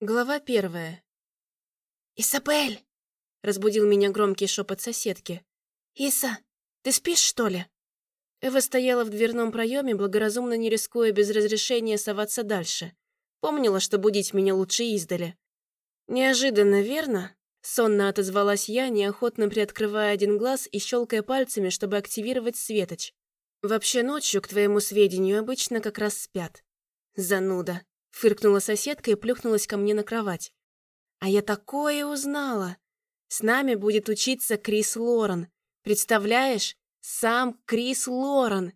Глава первая. «Исабель!» — разбудил меня громкий шепот соседки. «Иса, ты спишь, что ли?» Эва стояла в дверном проеме, благоразумно не рискуя без разрешения соваться дальше. Помнила, что будить меня лучше издали. «Неожиданно, верно?» Сонно отозвалась я, неохотно приоткрывая один глаз и щелкая пальцами, чтобы активировать светоч. «Вообще ночью, к твоему сведению, обычно как раз спят». «Зануда», Фыркнула соседка и плюхнулась ко мне на кровать. А я такое узнала. С нами будет учиться Крис Лорен. Представляешь? Сам Крис Лорен.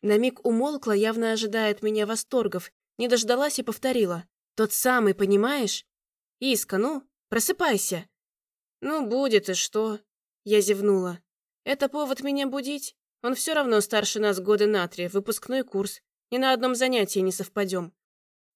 На миг умолкла, явно ожидая от меня восторгов. Не дождалась и повторила. Тот самый, понимаешь? Иска, ну, просыпайся. Ну, будет и что? Я зевнула. Это повод меня будить? Он все равно старше нас года на три, выпускной курс. Ни на одном занятии не совпадем.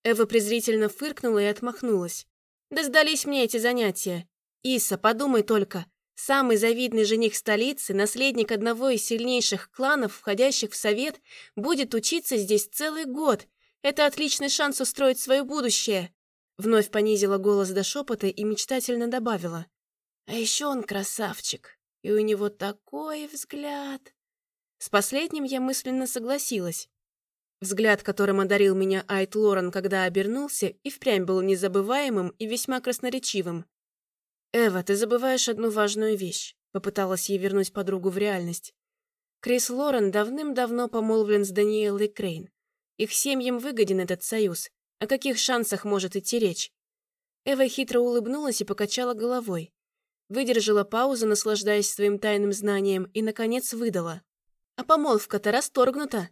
Эва презрительно фыркнула и отмахнулась. «Да сдались мне эти занятия. Иса, подумай только. Самый завидный жених столицы, наследник одного из сильнейших кланов, входящих в совет, будет учиться здесь целый год. Это отличный шанс устроить свое будущее». Вновь понизила голос до шепота и мечтательно добавила. «А еще он красавчик, и у него такой взгляд». С последним я мысленно согласилась. Взгляд, которым одарил меня Айт Лорен, когда обернулся, и впрямь был незабываемым и весьма красноречивым. «Эва, ты забываешь одну важную вещь», — попыталась ей вернуть подругу в реальность. Крис Лорен давным-давно помолвлен с Даниэлой Крейн. Их семьям выгоден этот союз. О каких шансах может идти речь? Эва хитро улыбнулась и покачала головой. Выдержала паузу, наслаждаясь своим тайным знанием, и, наконец, выдала. «А помолвка-то расторгнута!»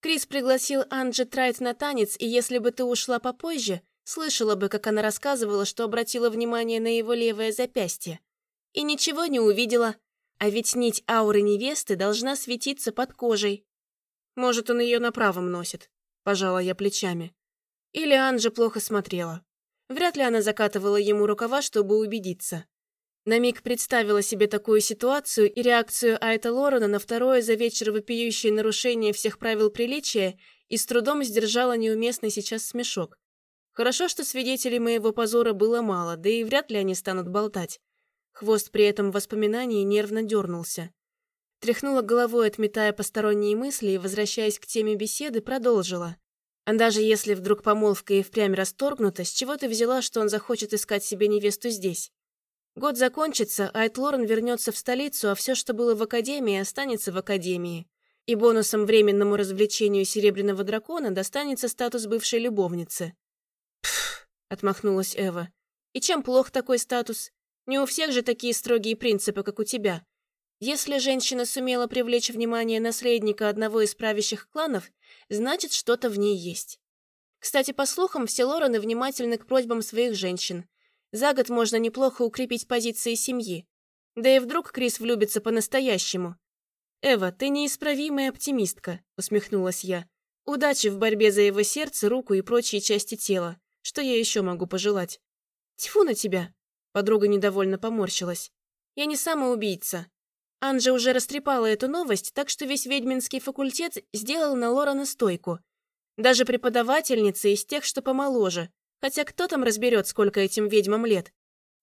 Крис пригласил Анджи Трайт на танец, и если бы ты ушла попозже, слышала бы, как она рассказывала, что обратила внимание на его левое запястье. И ничего не увидела. А ведь нить ауры невесты должна светиться под кожей. Может, он ее на правом носит, пожала я плечами. Или Анджи плохо смотрела. Вряд ли она закатывала ему рукава, чтобы убедиться. На миг представила себе такую ситуацию и реакцию Айта Лорена на второе за вечер вопиющее нарушение всех правил приличия и с трудом сдержала неуместный сейчас смешок. Хорошо, что свидетелей моего позора было мало, да и вряд ли они станут болтать. Хвост при этом воспоминании нервно дернулся. Тряхнула головой, отметая посторонние мысли и, возвращаясь к теме беседы, продолжила. А даже если вдруг помолвка и впрямь расторгнута, с чего ты взяла, что он захочет искать себе невесту здесь? Год закончится, Айт Лорен вернется в столицу, а все, что было в Академии, останется в Академии. И бонусом временному развлечению Серебряного Дракона достанется статус бывшей любовницы. «Пф», — отмахнулась Эва. «И чем плох такой статус? Не у всех же такие строгие принципы, как у тебя. Если женщина сумела привлечь внимание наследника одного из правящих кланов, значит, что-то в ней есть. Кстати, по слухам, все Лорены внимательны к просьбам своих женщин. За год можно неплохо укрепить позиции семьи. Да и вдруг Крис влюбится по-настоящему. «Эва, ты неисправимая оптимистка», — усмехнулась я. «Удачи в борьбе за его сердце, руку и прочие части тела. Что я еще могу пожелать?» «Тьфу на тебя!» — подруга недовольно поморщилась. «Я не самоубийца. Анжа уже растрепала эту новость, так что весь ведьминский факультет сделал на Лорана стойку. Даже преподавательница из тех, что помоложе, Хотя кто там разберет, сколько этим ведьмам лет?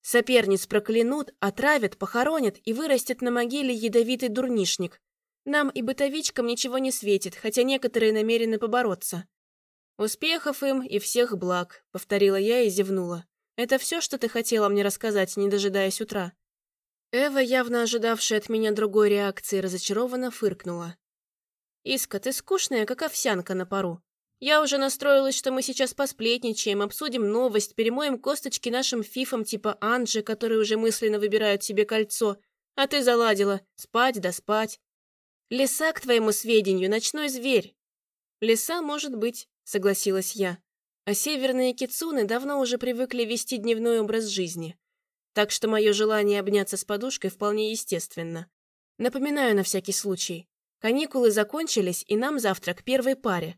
Соперниц проклянут, отравят, похоронят и вырастет на могиле ядовитый дурнишник. Нам и бытовичкам ничего не светит, хотя некоторые намерены побороться. «Успехов им и всех благ», — повторила я и зевнула. «Это все, что ты хотела мне рассказать, не дожидаясь утра?» Эва, явно ожидавшая от меня другой реакции, разочарованно фыркнула. «Иска, ты скучная, как овсянка на пару. Я уже настроилась, что мы сейчас посплетничаем, обсудим новость, перемоем косточки нашим фифам типа Анджи, которые уже мысленно выбирают себе кольцо. А ты заладила. Спать да спать. Лиса, к твоему сведению, ночной зверь. Лиса может быть, согласилась я. А северные кицуны давно уже привыкли вести дневной образ жизни. Так что мое желание обняться с подушкой вполне естественно. Напоминаю на всякий случай. Каникулы закончились, и нам завтра к первой паре.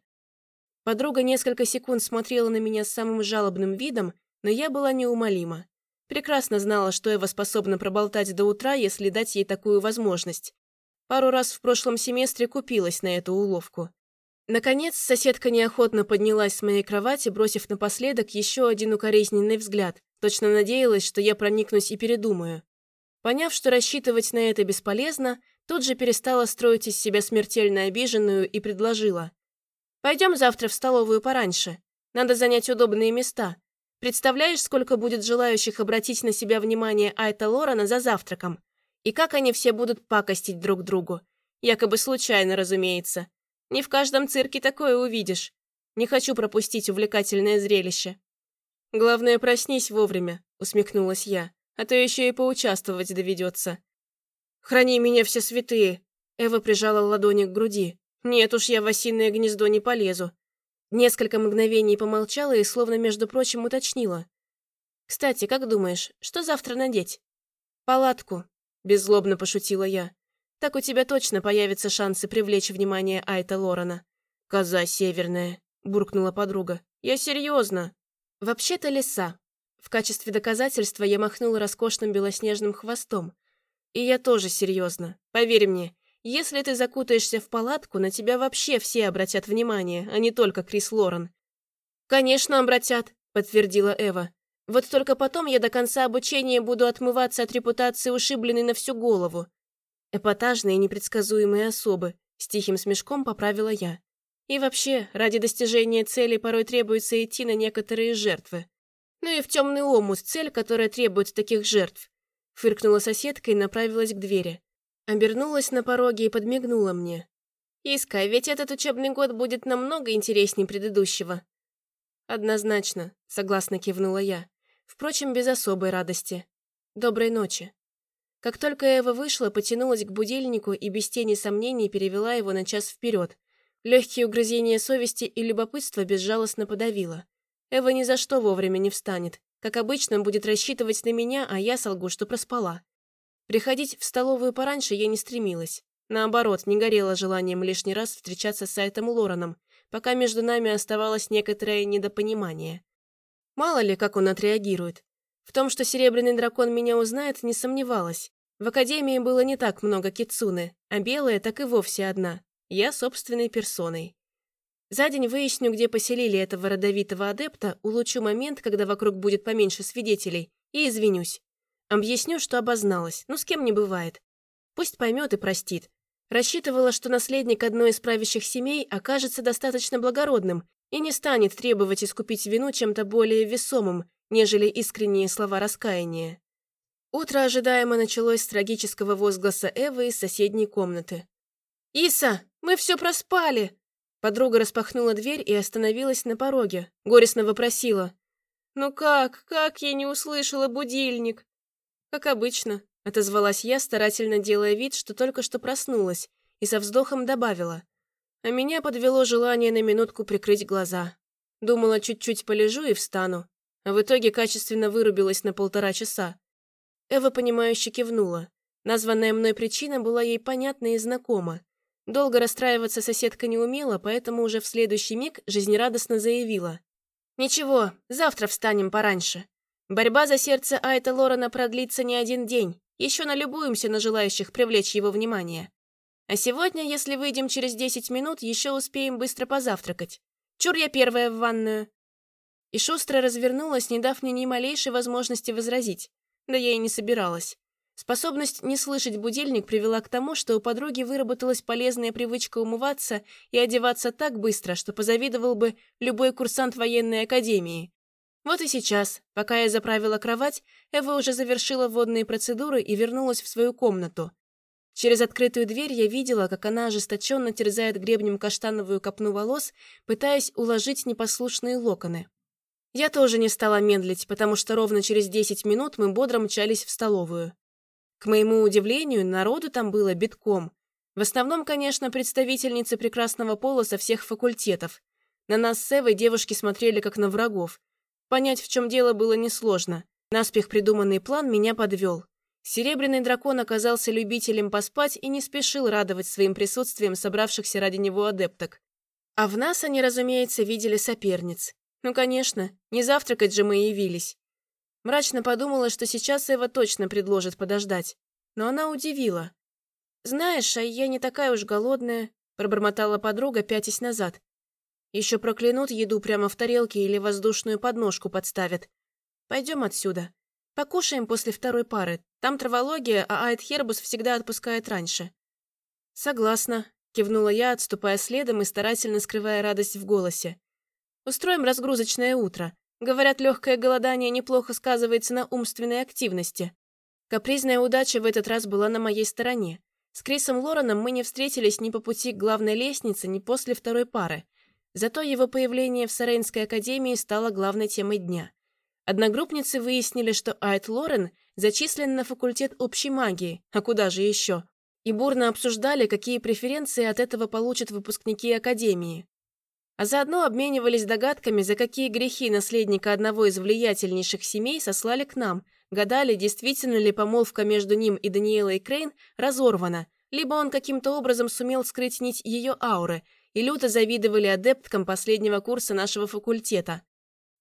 Подруга несколько секунд смотрела на меня с самым жалобным видом, но я была неумолима. Прекрасно знала, что Эва способна проболтать до утра, если дать ей такую возможность. Пару раз в прошлом семестре купилась на эту уловку. Наконец, соседка неохотно поднялась с моей кровати, бросив напоследок еще один укоризненный взгляд. Точно надеялась, что я проникнусь и передумаю. Поняв, что рассчитывать на это бесполезно, тут же перестала строить из себя смертельно обиженную и предложила. «Пойдем завтра в столовую пораньше. Надо занять удобные места. Представляешь, сколько будет желающих обратить на себя внимание Айта Лорана за завтраком? И как они все будут пакостить друг другу? Якобы случайно, разумеется. Не в каждом цирке такое увидишь. Не хочу пропустить увлекательное зрелище. Главное, проснись вовремя, усмехнулась я, а то еще и поучаствовать доведется. Храни меня все святые. Эва прижала ладони к груди. Нет уж, я в осиное гнездо не полезу. Несколько мгновений помолчала и, словно между прочим, уточнила. «Кстати, как думаешь, что завтра надеть?» «Палатку», – беззлобно пошутила я. Так у тебя точно появятся шансы привлечь внимание Айта Лорана. «Коза северная», – буркнула подруга. «Я серьезно». «Вообще-то лиса». В качестве доказательства я махнула роскошным белоснежным хвостом. И я тоже серьезно. Поверь мне, если ты закутаешься в палатку, на тебя вообще все обратят внимание, а не только Крис Лорен. «Конечно, обратят», – подтвердила Эва. «Вот только потом я до конца обучения буду отмываться от репутации ушибленной на всю голову. Эпатажные непредсказуемые особы, с тихим смешком поправила я. И вообще, ради достижения цели порой требуется идти на некоторые жертвы. Ну и в темный омут цель, которая требует таких жертв. Фыркнула соседка и направилась к двери. Обернулась на пороге и подмигнула мне. «Иска, ведь этот учебный год будет намного интереснее предыдущего». «Однозначно», — согласно кивнула я. Впрочем, без особой радости. «Доброй ночи». Как только Эва вышла, потянулась к будильнику и без тени сомнений перевела его на час вперед. Легкие угрызения совести и любопытства безжалостно подавила. Эва ни за что вовремя не встанет. Как обычно, будет рассчитывать на меня, а я солгу, что проспала. Приходить в столовую пораньше я не стремилась. Наоборот, не горело желанием лишний раз встречаться с Айтом Лораном, пока между нами оставалось некоторое недопонимание. Мало ли, как он отреагирует. В том, что Серебряный Дракон меня узнает, не сомневалась. В академии было не так много кицуны, а белая так и вовсе одна. Я собственной персоной. За день выясню, где поселили этого родовитого адепта, улучшу момент, когда вокруг будет поменьше свидетелей, и извинюсь. Объясню, что обозналась, ну с кем не бывает. Пусть поймет и простит. Рассчитывала, что наследник одной из правящих семей окажется достаточно благородным и не станет требовать искупить вину чем-то более весомым, нежели искренние слова раскаяния. Утро ожидаемо началось с трагического возгласа Эвы из соседней комнаты. «Иса, мы все проспали!» Подруга распахнула дверь и остановилась на пороге. Горестно вопросила. «Ну как? Как я не услышала будильник?» «Как обычно», — отозвалась я, старательно делая вид, что только что проснулась, и со вздохом добавила. А меня подвело желание на минутку прикрыть глаза. Думала, чуть-чуть полежу и встану. А в итоге качественно вырубилась на полтора часа. Эва, понимающе кивнула. Названная мной причина была ей понятна и знакома. Долго расстраиваться соседка не умела, поэтому уже в следующий миг жизнерадостно заявила. «Ничего, завтра встанем пораньше. Борьба за сердце Айта Лорена продлится не один день. Еще налюбуемся на желающих привлечь его внимание. А сегодня, если выйдем через 10 минут, еще успеем быстро позавтракать. Чур я первая в ванную». И шустро развернулась, не дав мне ни малейшей возможности возразить. Да я и не собиралась. Способность не слышать будильник привела к тому, что у подруги выработалась полезная привычка умываться и одеваться так быстро, что позавидовал бы любой курсант военной академии. Вот и сейчас, пока я заправила кровать, Эва уже завершила водные процедуры и вернулась в свою комнату. Через открытую дверь я видела, как она ожесточенно терзает гребнем каштановую копну волос, пытаясь уложить непослушные локоны. Я тоже не стала медлить, потому что ровно через 10 минут мы бодро мчались в столовую. К моему удивлению, народу там было битком. В основном, конечно, представительницы прекрасного пола со всех факультетов. На нас с Эвой девушки смотрели как на врагов. Понять, в чем дело, было несложно. Наспех придуманный план меня подвел. Серебряный дракон оказался любителем поспать и не спешил радовать своим присутствием собравшихся ради него адепток. А в нас они, разумеется, видели соперниц. Ну, конечно, не завтракать же мы явились. Мрачно подумала, что сейчас Эва точно предложит подождать. Но она удивила. «Знаешь, а я не такая уж голодная. пробормотала подруга, пятясь назад. Еще проклянут еду прямо в тарелке или воздушную подножку подставят. Пойдем отсюда. Покушаем после второй пары. Там травология, а Айд Хербус всегда отпускает раньше. Согласна, кивнула я, отступая следом и старательно скрывая радость в голосе. Устроим разгрузочное утро. Говорят, легкое голодание неплохо сказывается на умственной активности. Капризная удача в этот раз была на моей стороне. С Крисом Лореном мы не встретились ни по пути к главной лестнице, ни после второй пары. Зато его появление в Сарейнской академии стало главной темой дня. Одногруппницы выяснили, что Айт Лорен зачислен на факультет общей магии, а куда же еще? И бурно обсуждали, какие преференции от этого получат выпускники академии. А заодно обменивались догадками, за какие грехи наследника одного из влиятельнейших семей сослали к нам, гадали, действительно ли помолвка между ним и Даниэлой Крейн разорвана, либо он каким-то образом сумел скрыть нить ее ауры – и люто завидовали адепткам последнего курса нашего факультета.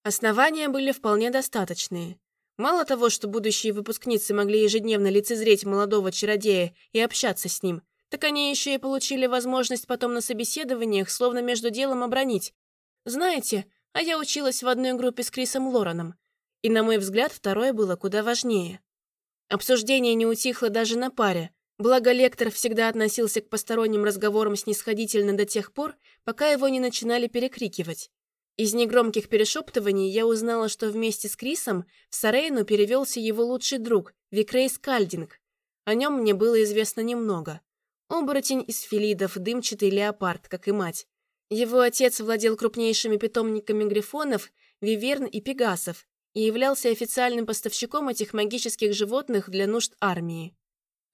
Основания были вполне достаточные. Мало того, что будущие выпускницы могли ежедневно лицезреть молодого чародея и общаться с ним, так они еще и получили возможность потом на собеседованиях словно между делом обронить. Знаете, а я училась в одной группе с Крисом Лораном. И, на мой взгляд, второе было куда важнее. Обсуждение не утихло даже на паре, Благо, лектор всегда относился к посторонним разговорам снисходительно до тех пор, пока его не начинали перекрикивать. Из негромких перешептываний я узнала, что вместе с Крисом в Сарейну перевелся его лучший друг, Викрей Скальдинг. О нем мне было известно немного. Оборотень из филидов, дымчатый леопард, как и мать. Его отец владел крупнейшими питомниками грифонов, виверн и пегасов и являлся официальным поставщиком этих магических животных для нужд армии.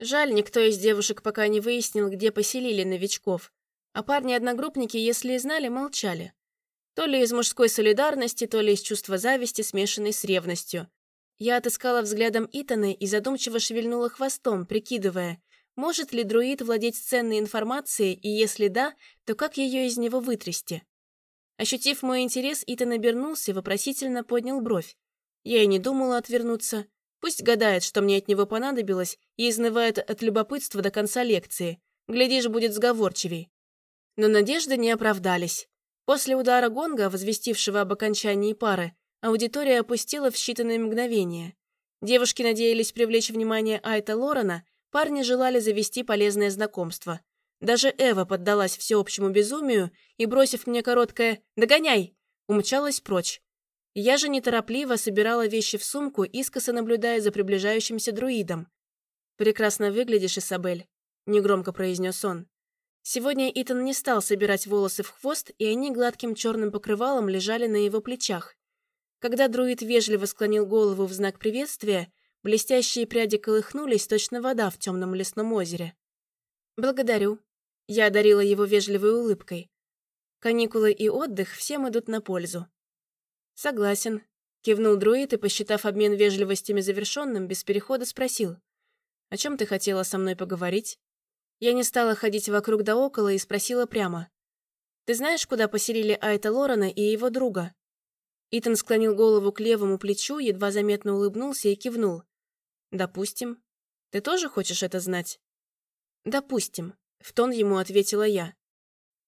Жаль, никто из девушек пока не выяснил, где поселили новичков. А парни-одногруппники, если и знали, молчали. То ли из мужской солидарности, то ли из чувства зависти, смешанной с ревностью. Я отыскала взглядом Итана и задумчиво шевельнула хвостом, прикидывая, может ли друид владеть ценной информацией, и если да, то как ее из него вытрясти. Ощутив мой интерес, Итан обернулся и вопросительно поднял бровь. Я и не думала отвернуться. Пусть гадает, что мне от него понадобилось, и изнывает от любопытства до конца лекции. Глядишь, будет сговорчивей. Но надежды не оправдались. После удара гонга, возвестившего об окончании пары, аудитория опустила в считанные мгновения. Девушки надеялись привлечь внимание Айта Лорена, парни желали завести полезное знакомство. Даже Эва поддалась всеобщему безумию и, бросив мне короткое «Догоняй!», умчалась прочь. Я же неторопливо собирала вещи в сумку, искоса наблюдая за приближающимся друидом. «Прекрасно выглядишь, Исабель», — негромко произнес он. Сегодня Итан не стал собирать волосы в хвост, и они гладким черным покрывалом лежали на его плечах. Когда друид вежливо склонил голову в знак приветствия, блестящие пряди колыхнулись, точно вода в темном лесном озере. «Благодарю». Я одарила его вежливой улыбкой. Каникулы и отдых всем идут на пользу. «Согласен», — кивнул друид и, посчитав обмен вежливостями завершенным, без перехода спросил. «О чем ты хотела со мной поговорить?» Я не стала ходить вокруг да около и спросила прямо. «Ты знаешь, куда поселили Айта Лорена и его друга?» Итан склонил голову к левому плечу, едва заметно улыбнулся и кивнул. «Допустим. Ты тоже хочешь это знать?» «Допустим», — в тон ему ответила я.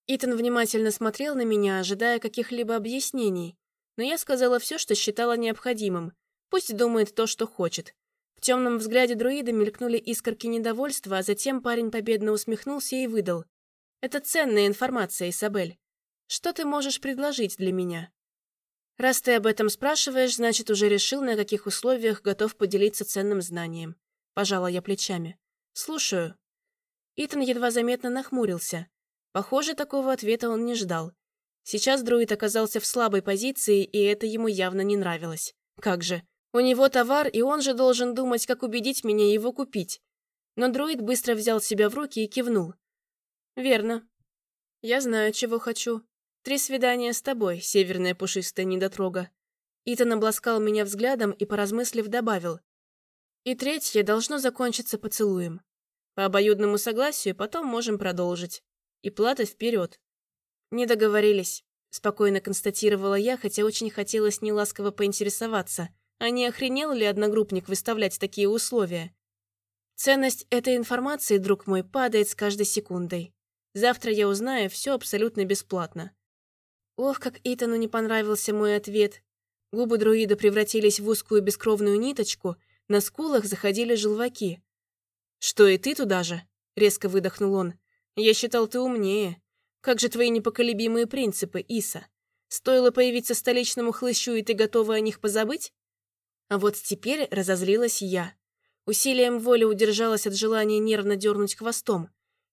Итан внимательно смотрел на меня, ожидая каких-либо объяснений, но я сказала все, что считала необходимым. Пусть думает то, что хочет. В темном взгляде друида мелькнули искорки недовольства, а затем парень победно усмехнулся и выдал. «Это ценная информация, Исабель. Что ты можешь предложить для меня?» «Раз ты об этом спрашиваешь, значит, уже решил, на каких условиях готов поделиться ценным знанием». Пожала я плечами. «Слушаю». Итан едва заметно нахмурился. Похоже, такого ответа он не ждал. Сейчас друид оказался в слабой позиции, и это ему явно не нравилось. Как же? У него товар, и он же должен думать, как убедить меня его купить. Но друид быстро взял себя в руки и кивнул. «Верно. Я знаю, чего хочу. Три свидания с тобой, северная пушистая недотрога». Итан обласкал меня взглядом и, поразмыслив, добавил. «И третье должно закончиться поцелуем. По обоюдному согласию потом можем продолжить. И плата вперед. «Не договорились», — спокойно констатировала я, хотя очень хотелось неласково поинтересоваться, а не охренел ли одногруппник выставлять такие условия? Ценность этой информации, друг мой, падает с каждой секундой. Завтра я узнаю все абсолютно бесплатно. Ох, как Итану не понравился мой ответ. Губы друида превратились в узкую бескровную ниточку, на скулах заходили желваки. «Что, и ты туда же?» — резко выдохнул он. «Я считал, ты умнее. Как же твои непоколебимые принципы, Иса? Стоило появиться столичному хлыщу, и ты готова о них позабыть?» А вот теперь разозлилась я. Усилием воли удержалась от желания нервно дернуть хвостом.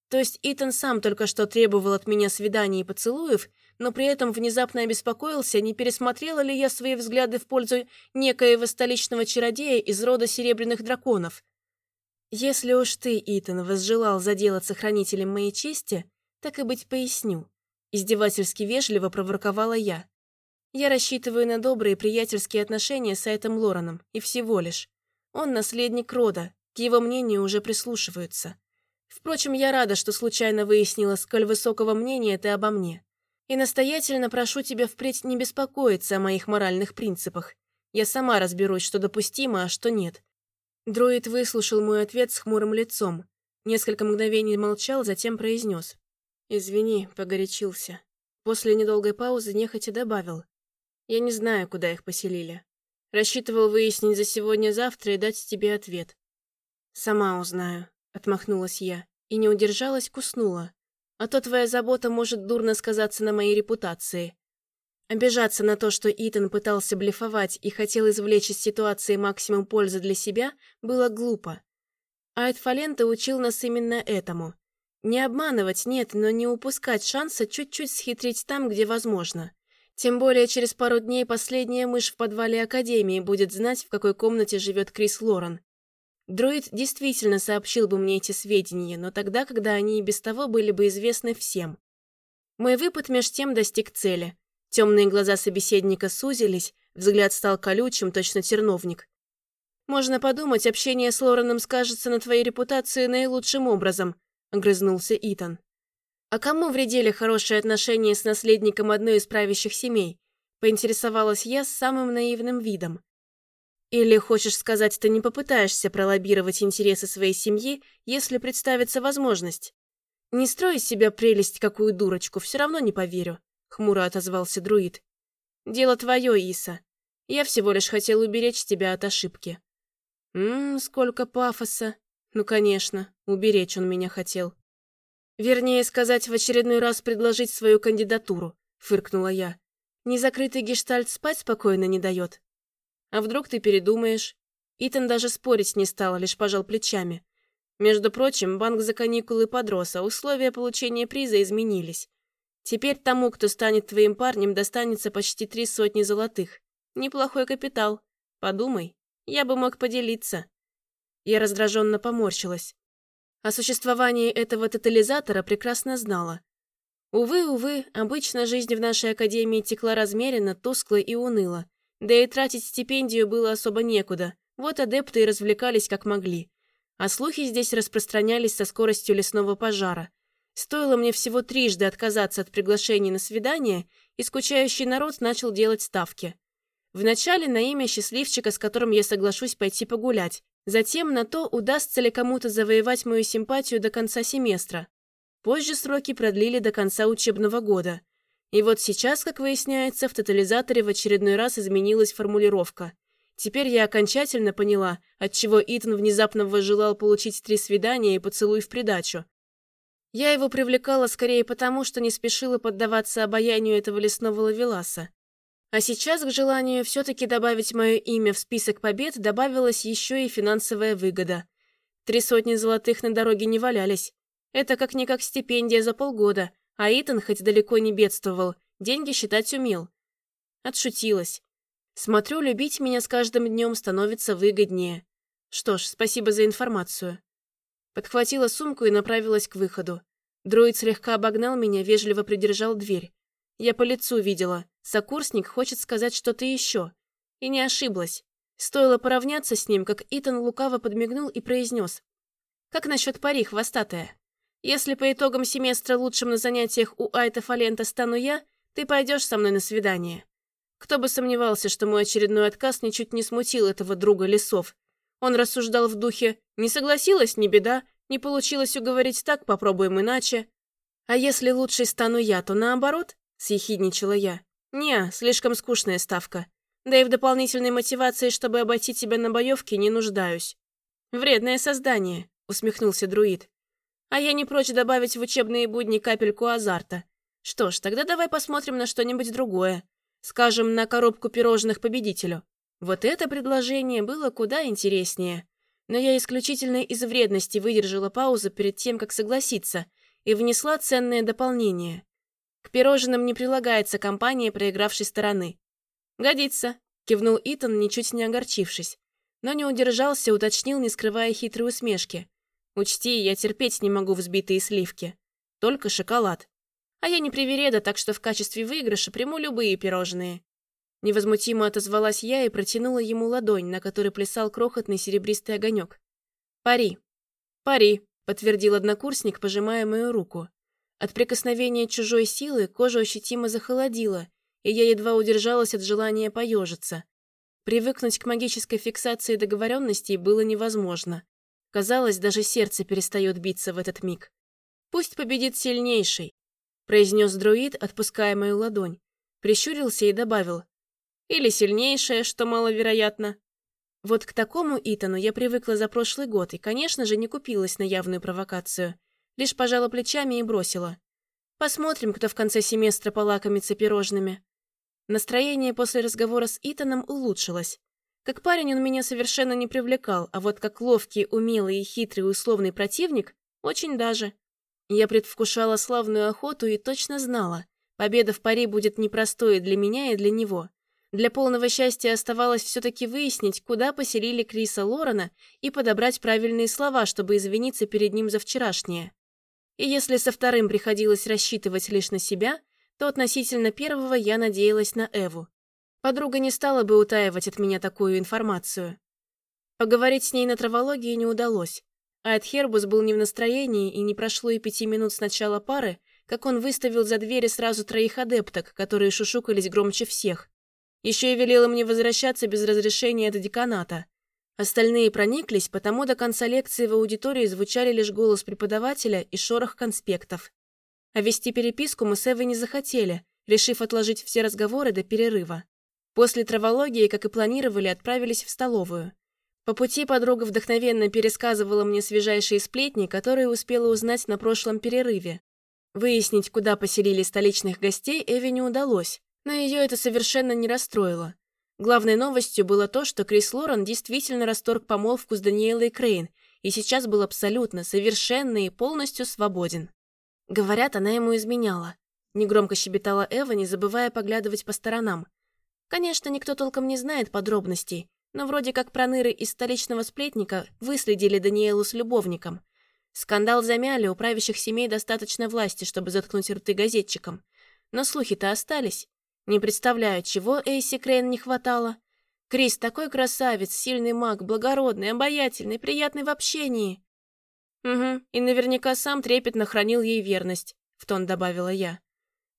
То есть Итан сам только что требовал от меня свиданий и поцелуев, но при этом внезапно обеспокоился, не пересмотрела ли я свои взгляды в пользу некоего столичного чародея из рода серебряных драконов. Если уж ты, Итан, возжелал заделаться хранителем моей чести, так и быть поясню. Издевательски вежливо проворковала я. Я рассчитываю на добрые приятельские отношения с Айтом Лораном, и всего лишь. Он наследник рода, к его мнению уже прислушиваются. Впрочем, я рада, что случайно выяснила, сколь высокого мнения ты обо мне. И настоятельно прошу тебя впредь не беспокоиться о моих моральных принципах. Я сама разберусь, что допустимо, а что нет». Дроид выслушал мой ответ с хмурым лицом. Несколько мгновений молчал, затем произнес. «Извини, погорячился». После недолгой паузы нехотя добавил. «Я не знаю, куда их поселили. Рассчитывал выяснить за сегодня-завтра и дать тебе ответ». «Сама узнаю», — отмахнулась я. И не удержалась, куснула а то твоя забота может дурно сказаться на моей репутации. Обижаться на то, что Итан пытался блефовать и хотел извлечь из ситуации максимум пользы для себя, было глупо. Айд Фалента учил нас именно этому. Не обманывать, нет, но не упускать шанса чуть-чуть схитрить там, где возможно. Тем более через пару дней последняя мышь в подвале Академии будет знать, в какой комнате живет Крис Лорен. Дроид действительно сообщил бы мне эти сведения, но тогда, когда они и без того были бы известны всем. Мой выпад меж тем достиг цели. Темные глаза собеседника сузились, взгляд стал колючим, точно терновник. «Можно подумать, общение с Лореном скажется на твоей репутации наилучшим образом», — огрызнулся Итан. «А кому вредили хорошие отношения с наследником одной из правящих семей?» — поинтересовалась я с самым наивным видом. Или, хочешь сказать, ты не попытаешься пролоббировать интересы своей семьи, если представится возможность? Не строй из себя прелесть, какую дурочку, все равно не поверю», — хмуро отозвался друид. «Дело твое, Иса. Я всего лишь хотел уберечь тебя от ошибки». «Ммм, сколько пафоса. Ну, конечно, уберечь он меня хотел». «Вернее сказать, в очередной раз предложить свою кандидатуру», — фыркнула я. «Незакрытый гештальт спать спокойно не дает». А вдруг ты передумаешь? Итан даже спорить не стал, лишь пожал плечами. Между прочим, банк за каникулы подрос, а условия получения приза изменились. Теперь тому, кто станет твоим парнем, достанется почти три сотни золотых. Неплохой капитал. Подумай, я бы мог поделиться. Я раздраженно поморщилась. О существовании этого тотализатора прекрасно знала. Увы, увы, обычно жизнь в нашей академии текла размеренно, тускло и уныло. Да и тратить стипендию было особо некуда, вот адепты и развлекались как могли. А слухи здесь распространялись со скоростью лесного пожара. Стоило мне всего трижды отказаться от приглашений на свидание, и скучающий народ начал делать ставки. Вначале на имя счастливчика, с которым я соглашусь пойти погулять, затем на то, удастся ли кому-то завоевать мою симпатию до конца семестра. Позже сроки продлили до конца учебного года. И вот сейчас, как выясняется, в тотализаторе в очередной раз изменилась формулировка. Теперь я окончательно поняла, отчего Итан внезапно возжелал получить три свидания и поцелуй в придачу. Я его привлекала скорее потому, что не спешила поддаваться обаянию этого лесного лавеласа. А сейчас к желанию все-таки добавить мое имя в список побед добавилась еще и финансовая выгода. Три сотни золотых на дороге не валялись. Это как-никак стипендия за полгода, а Итан хоть далеко не бедствовал, деньги считать умел. Отшутилась. Смотрю, любить меня с каждым днем становится выгоднее. Что ж, спасибо за информацию. Подхватила сумку и направилась к выходу. Дроид слегка обогнал меня, вежливо придержал дверь. Я по лицу видела. Сокурсник хочет сказать что-то еще. И не ошиблась. Стоило поравняться с ним, как Итан лукаво подмигнул и произнес. «Как насчет пари, хвостатая?» Если по итогам семестра лучшим на занятиях у Айта Фалента стану я, ты пойдешь со мной на свидание. Кто бы сомневался, что мой очередной отказ ничуть не смутил этого друга лесов. Он рассуждал в духе «не согласилась, не беда, не получилось уговорить так, попробуем иначе». «А если лучшей стану я, то наоборот?» – съехидничала я. «Не, слишком скучная ставка. Да и в дополнительной мотивации, чтобы обойти тебя на боевке, не нуждаюсь». «Вредное создание», – усмехнулся друид. «А я не прочь добавить в учебные будни капельку азарта. Что ж, тогда давай посмотрим на что-нибудь другое. Скажем, на коробку пирожных победителю. Вот это предложение было куда интереснее. Но я исключительно из вредности выдержала паузу перед тем, как согласиться, и внесла ценное дополнение. К пирожным не прилагается компания проигравшей стороны. «Годится», — кивнул Итан, ничуть не огорчившись. Но не удержался, уточнил, не скрывая хитрой усмешки. «Учти, я терпеть не могу взбитые сливки. Только шоколад. А я не привереда, так что в качестве выигрыша приму любые пирожные. Невозмутимо отозвалась я и протянула ему ладонь, на которой плясал крохотный серебристый огонек. «Пари». «Пари», — подтвердил однокурсник, пожимая мою руку. От прикосновения чужой силы кожа ощутимо захолодила, и я едва удержалась от желания поежиться. Привыкнуть к магической фиксации договоренностей было невозможно. Казалось, даже сердце перестает биться в этот миг. «Пусть победит сильнейший», — произнес друид, отпуская мою ладонь. Прищурился и добавил. Или сильнейшая, что маловероятно. Вот к такому Итану я привыкла за прошлый год и, конечно же, не купилась на явную провокацию. Лишь пожала плечами и бросила. Посмотрим, кто в конце семестра полакомится пирожными. Настроение после разговора с Итаном улучшилось. Как парень он меня совершенно не привлекал, а вот как ловкий, умелый и хитрый условный противник – очень даже. Я предвкушала славную охоту и точно знала, победа в пари будет непростой для меня и для него. Для полного счастья оставалось все-таки выяснить, куда поселили Криса Лорена и подобрать правильные слова, чтобы извиниться перед ним за вчерашнее. И если со вторым приходилось рассчитывать лишь на себя, то относительно первого я надеялась на Эву. Подруга не стала бы утаивать от меня такую информацию. Поговорить с ней на травологии не удалось. А Хербус был не в настроении, и не прошло и пяти минут с начала пары, как он выставил за двери сразу троих адепток, которые шушукались громче всех. Еще и велела мне возвращаться без разрешения до деканата. Остальные прониклись, потому до конца лекции в аудитории звучали лишь голос преподавателя и шорох конспектов. А вести переписку мы с Эвой не захотели, решив отложить все разговоры до перерыва. После травологии, как и планировали, отправились в столовую. По пути подруга вдохновенно пересказывала мне свежайшие сплетни, которые успела узнать на прошлом перерыве. Выяснить, куда поселили столичных гостей, Эве не удалось. Но ее это совершенно не расстроило. Главной новостью было то, что Крис Лорен действительно расторг помолвку с Даниэлой Крейн и сейчас был абсолютно, совершенно и полностью свободен. Говорят, она ему изменяла. Негромко щебетала Эва, не забывая поглядывать по сторонам. Конечно, никто толком не знает подробностей, но вроде как проныры из столичного сплетника выследили Даниэлу с любовником. Скандал замяли, у правящих семей достаточно власти, чтобы заткнуть рты газетчикам. Но слухи-то остались. Не представляю, чего Эйси Крейн не хватало. Крис такой красавец, сильный маг, благородный, обаятельный, приятный в общении. Угу, и наверняка сам трепетно хранил ей верность, в тон добавила я.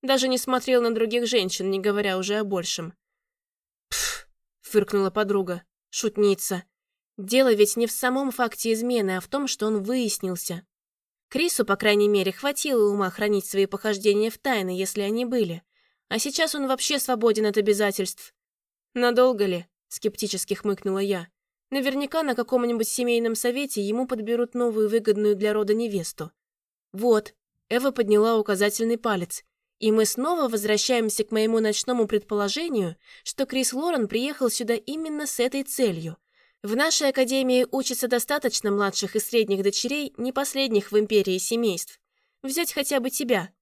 Даже не смотрел на других женщин, не говоря уже о большем. Пф, фыркнула подруга. Шутница. Дело ведь не в самом факте измены, а в том, что он выяснился. Крису, по крайней мере, хватило ума хранить свои похождения в тайне, если они были. А сейчас он вообще свободен от обязательств. Надолго ли? Скептически хмыкнула я. Наверняка на каком-нибудь семейном совете ему подберут новую выгодную для рода невесту. Вот, Эва подняла указательный палец. И мы снова возвращаемся к моему ночному предположению, что Крис Лорен приехал сюда именно с этой целью. В нашей академии учатся достаточно младших и средних дочерей, не последних в империи семейств. Взять хотя бы тебя.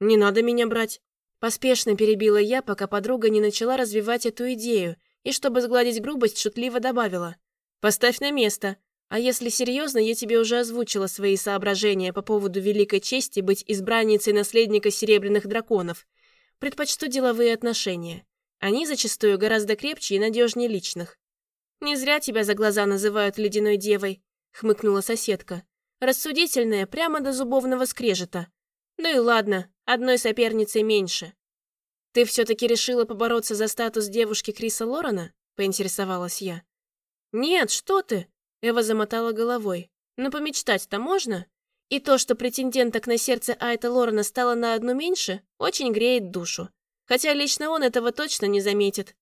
Не надо меня брать. Поспешно перебила я, пока подруга не начала развивать эту идею, и чтобы сгладить грубость, шутливо добавила. «Поставь на место. А если серьезно, я тебе уже озвучила свои соображения по поводу великой чести быть избранницей наследника серебряных драконов. Предпочту деловые отношения. Они зачастую гораздо крепче и надежнее личных. «Не зря тебя за глаза называют ледяной девой», — хмыкнула соседка. «Рассудительная, прямо до зубовного скрежета. Ну и ладно, одной соперницей меньше. Ты все-таки решила побороться за статус девушки Криса Лорена? Поинтересовалась я. Нет, что ты? Эва замотала головой. Но «Ну, помечтать-то можно? И то, что претенденток на сердце Айта Лорена стало на одну меньше, очень греет душу. Хотя лично он этого точно не заметит.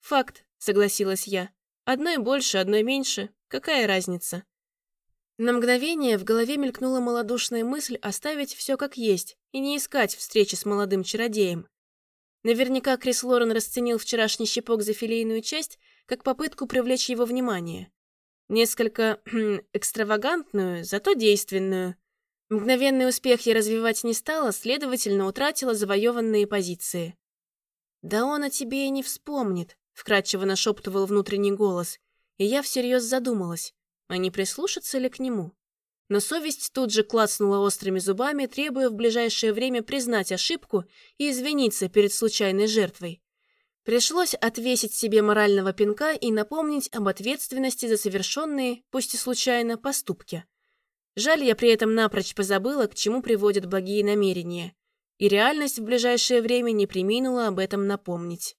«Факт», — согласилась я. «Одной больше, одной меньше. Какая разница?» На мгновение в голове мелькнула малодушная мысль оставить все как есть и не искать встречи с молодым чародеем. Наверняка Крис Лорен расценил вчерашний щепок за филейную часть как попытку привлечь его внимание. Несколько экстравагантную, зато действенную. Мгновенный успех я развивать не стала, следовательно, утратила завоеванные позиции. «Да он о тебе и не вспомнит», — вкратчиво нашептывал внутренний голос, и я всерьез задумалась, а не прислушаться ли к нему. Но совесть тут же клацнула острыми зубами, требуя в ближайшее время признать ошибку и извиниться перед случайной жертвой. Пришлось отвесить себе морального пинка и напомнить об ответственности за совершенные, пусть и случайно, поступки. Жаль, я при этом напрочь позабыла, к чему приводят благие намерения. И реальность в ближайшее время не приминула об этом напомнить.